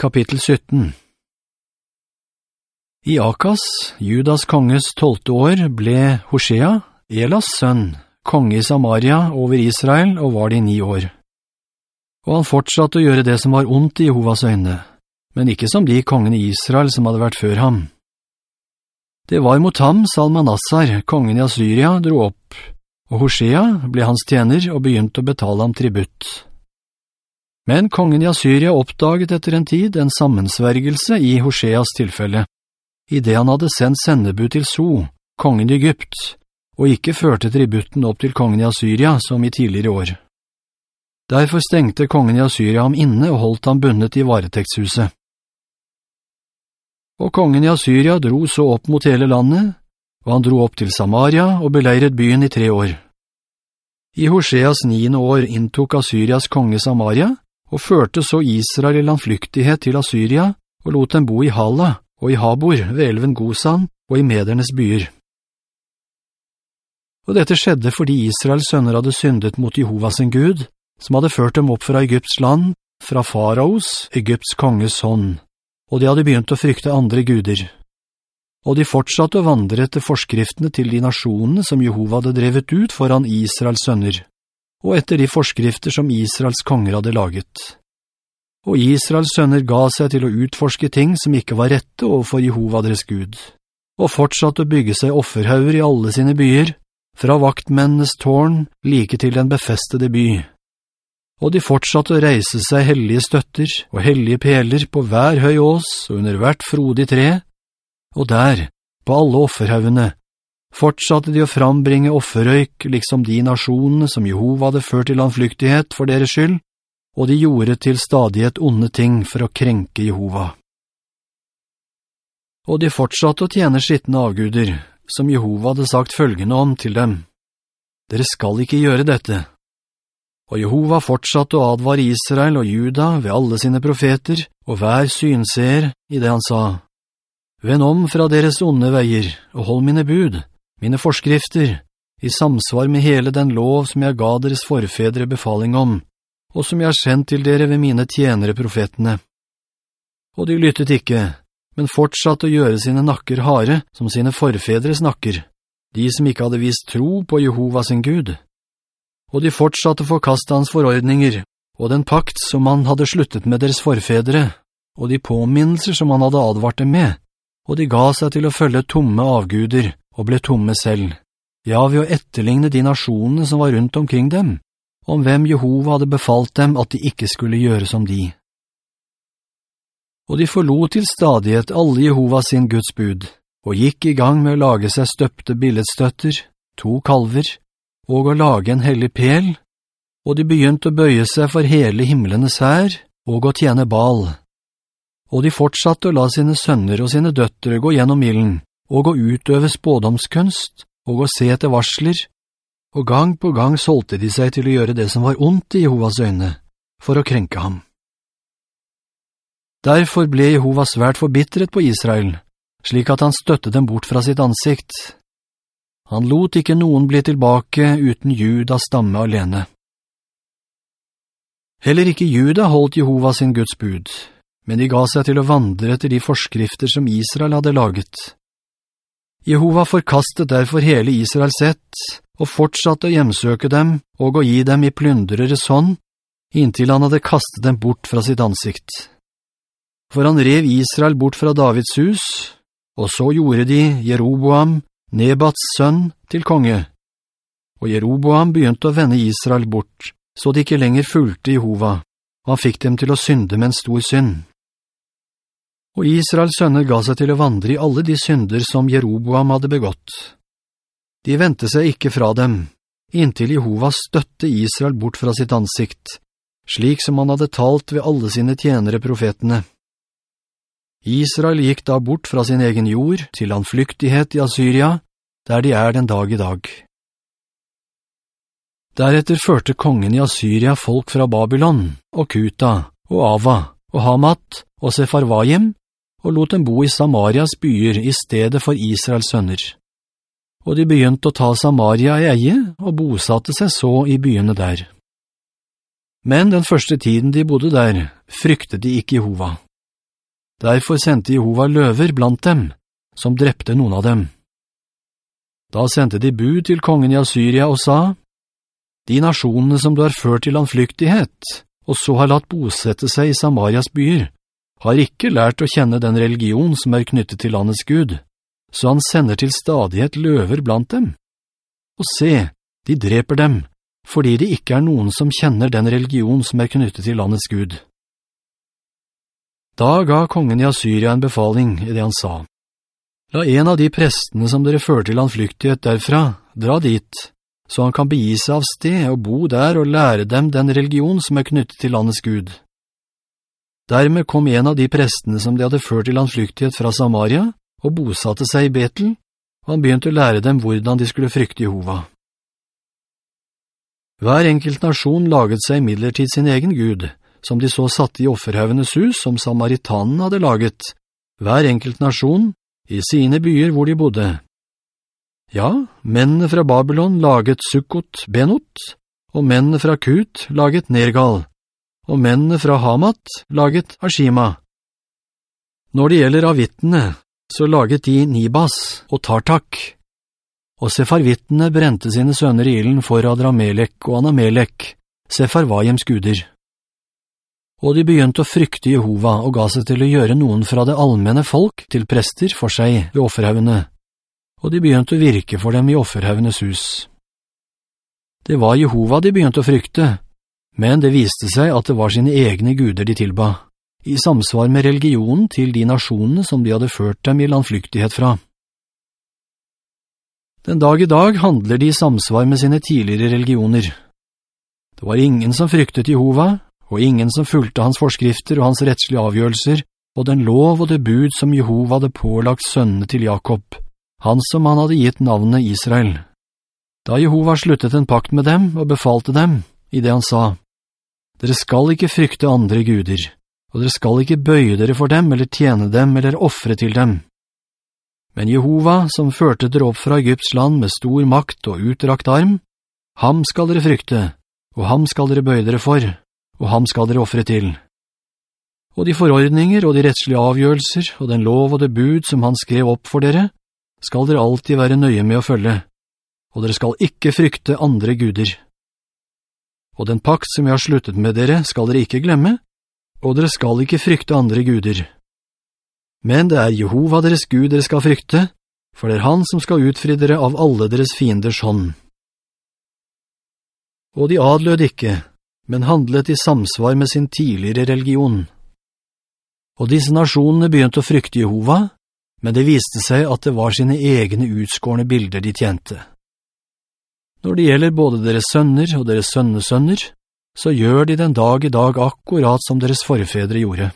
Kapittel 17 I Akas, Judas konges tolvte år, ble Hosea, Elas sønn, konge i Samaria over Israel og var det i ni år. Og han fortsatte å gjøre det som var ondt i Jehovas øyne, men ikke som de kongene i Israel som hadde vært før ham. Det var mot ham Salmanassar, kongen i Assyria, dro opp, og Hosea ble hans tjener og begynte å betale ham tributt. Men kongen i Assyria oppdaget etter en tid en sammensvergelse i Hoseas tilfelle, i det han hadde sendt sendebud til So, kongen i Egypt, og ikke førte tributten opp til kongen i Assyria som i tidligere år. Derfor stengte kongen i Assyria ham inne og holdt ham bundet i varetektshuset. Og kongen i Assyria dro så opp mot hele landet, og han dro opp til Samaria og beleiret byen i tre år. I Hoseas niende år inntok Assyrias konge Samaria, og førte så Israel i landflyktighet til Assyria, og lot dem bo i Hala, og i Habor, ved elven Gosan, og i medernes byer. Og dette skjedde fordi Israels sønner hadde syndet mot Jehovas sin Gud, som hadde ført dem opp fra Egypts land, fra Faraos, Egypts konges hånd, og de hadde begynt å frykte andre guder. Og de fortsatte å vandre etter forskriftene til de nasjonene som Jehova hadde drevet ut foran Israels sønner og etter de forskrifter som Israels konger hadde laget. Og Israels sønner ga seg til å utforske ting som ikke var rette overfor Jehova deres Gud, og fortsatte å bygge seg offerhauger i alle sine byer, fra vaktmennenes tårn like til den befestede by. Og de fortsatte å reise seg hellige støtter og hellige peler på hver høy ås og under hvert frodig tre, og der, på alle offerhaugene, fortsatte de å frambringe offerøyk liksom de nasjonene som Jehova hadde ført til landflyktighet for deres skyld, og de gjorde til stadighet onde ting for å krenke Jehova. Og de fortsatte å tjene skittende avguder, som Jehova hadde sagt følgende om til dem. Dere skal ikke gjøre dette. Og Jehova fortsatte å advare Israel og Juda ved alle sine profeter, og hver synser i det han sa. Venn om fra deres onde veier, og hold mine bud, mine forskrifter, i samsvar med hele den lov som jeg ga deres forfedre befaling om, og som jeg har sendt til dere ved mine tjenere profetene. Og de lyttet ikke, men fortsatte å gjøre sine nakker hare som sine forfedres nakker, de som ikke hadde vist tro på Jehova sin Gud. Og de fortsatte å forkaste hans forordninger, og den pakt som han hadde sluttet med deres forfedre, og de påminnelser som han hadde advart dem med, og de ga seg til å følge tomme avguder, og ble tomme selv, ja, ved å etterligne de nasjonene som var rundt omkring dem, om hvem Jehova hadde befalt dem at de ikke skulle gjøre som de. Og de forlot til stadighet alle Jehova sin Guds bud, og gikk i gang med å lage seg støpte billedstøtter, to kalver, og å lage en hellig pel, og de begynte å bøye seg for hele himmelenes her, og å tjene bal. Og de fortsatte å la sine sønner og sine døttere gå gjennom illen, og å utøve spådomskunst, og å se etter varsler, og gang på gang solgte de seg til å gjøre det som var ondt i Jehovas øyne, for å krenke ham. Derfor ble Jehova svært forbittret på Israel, slik at han støtte dem bort fra sitt ansikt. Han lot ikke noen bli tilbake uten Judas stamme alene. Heller ikke Juda holdt Jehova sin Guds bud, men de ga seg til å vandre etter de forskrifter som Israel hadde laget. Jehova forkastet derfor hele Israels sett, og fortsatte å hjemsøke dem og å gi dem i plundreres hånd, inntil han hadde kastet dem bort fra sitt ansikt. For han rev Israel bort fra Davids hus, og så gjorde de Jeroboam, Nebats sønn, til konge. Og Jeroboam begynte å vende Israel bort, så de ikke lenger fulgte Jehova, og han fikk dem til å synde med en stor synd. Og Israels sønner ga seg til å vandre i alle de synder som Jeroboam hadde begått. De ventet seg ikke fra dem, inntil Jehova støtte Israel bort fra sitt ansikt, slik som han hadde talt ved alle sine tjenere profetene. Israel gikk da bort fra sin egen jord til landflyktighet i Assyria, der de er den dag i dag. Deretter førte kongen i Assyria folk fra Babylon, og Kuta, og Ava, og Hamat, og Sefarvajim, og lot dem bo i Samarias byer i stedet for Israels sønner. Og de begynte å ta Samaria i eie og bosatte seg så i byene der. Men den første tiden de bodde der, fryktet de ikke Jehova, Derfor sendte Jehova løver blant dem, som drepte noen av dem. Da sendte de bud til kongen i Assyria og sa, «De nasjonene som du har ført til landflyktighet, og så har latt bosette seg i Samarias byer, har ikke lært å kjenne den religion som er knyttet til landets Gud, så han sender til stadighet løver blant dem. Og se, de dreper dem, fordi det ikke er noen som kjenner den religion som er knyttet til landets Gud.» Da ga kongen i Assyria en befaling i det han sa. La en av de prestene som dere fører til landflyktighet derfra, dra dit, så han kan begi seg av sted og bo der og lære dem den religion som er knyttet til landets Gud. Dermed kom en av de prestene som de hadde ført til landflyktighet fra Samaria, og bosatte seg i Betel, og han begynte å lære dem hvordan de skulle frykte Jehova. Hver enkelt nasjon laget seg midlertid sin egen Gud, som de så satte i offerhauvenes hus som Samaritanen hadde laget, hver enkelt nasjon, i sine byer hvor de bodde. Ja, mennene fra Babylon laget Sukkot Benot, og mennene fra Kut laget Nergal, og mennene fra Hamat laget Ashima. Når det gjelder avittene, så laget de Nibas og Tartak, og Sefarvittene brente sine sønner i ilen for Adramelek og Anamelek, Sefarvajems guder og de begynte å frykte Jehova og ga seg til å gjøre noen fra det allmenne folk til prester for seg ved offerhaugene, og de begynte å virke for dem i offerhaugenes hus. Det var Jehova de begynte å frykte, men det viste seg at det var sine egne guder de tilba, i samsvar med religionen til de nasjonene som de hadde ført dem i landflyktighet fra. Den dag i dag handler de i samsvar med sine tidligere religioner. Det var ingen som fryktet Jehova, og ingen som fulgte hans forskrifter og hans rettslige avgjørelser, og den lov og det bud som Jehova hadde pålagt sønnene til Jakob, han som han hadde gitt navnet Israel. Da Jehova sluttet en pakt med dem og befalte dem, i det han sa, «Dere skal ikke frykte andre guder, og dere skal ikke bøye dere for dem eller tjene dem eller offre til dem. Men Jehova, som førte dere opp fra Egypts land med stor makt og utrakt arm, ham skal dere frykte, og ham skal dere bøye dere for, og ham skal dere offre til. Og de forordninger og de rettslige avgjørelser og den lov og det bud som han skrev opp for dere, skal dere alltid være nøye med å følge, og dere skal ikke frykte andre guder. Og den pakt som jeg har sluttet med dere skal dere ikke glemme, og dere skal ikke frykte andre guder. Men det er Jehova deres Gud dere skal frykte, for det er han som skal utfri dere av alle deres fienders hånd. Og de adlød ikke, men handlet i samsvar med sin tidligere religion. Og disse nasjonene begynte å frykte Jehova, men det viste seg at det var sine egne utskårende bilder de tjente. Når det gjelder både deres sønner og deres sønnesønner, så gjør de den dag i dag akkurat som deres forfedre gjorde.